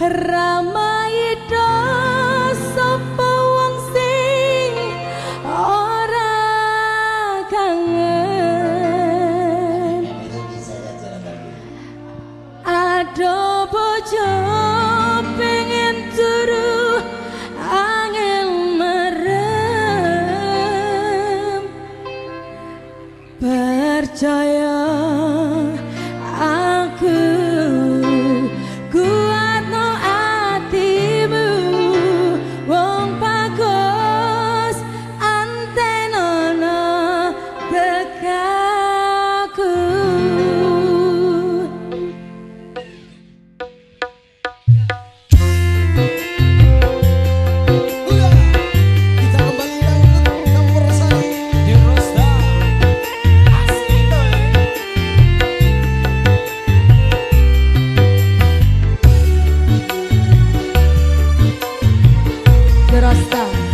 Ramaida sapa wong sing ora kangen. Ado bojo pengen turu angin merem. Percaya the Rasta.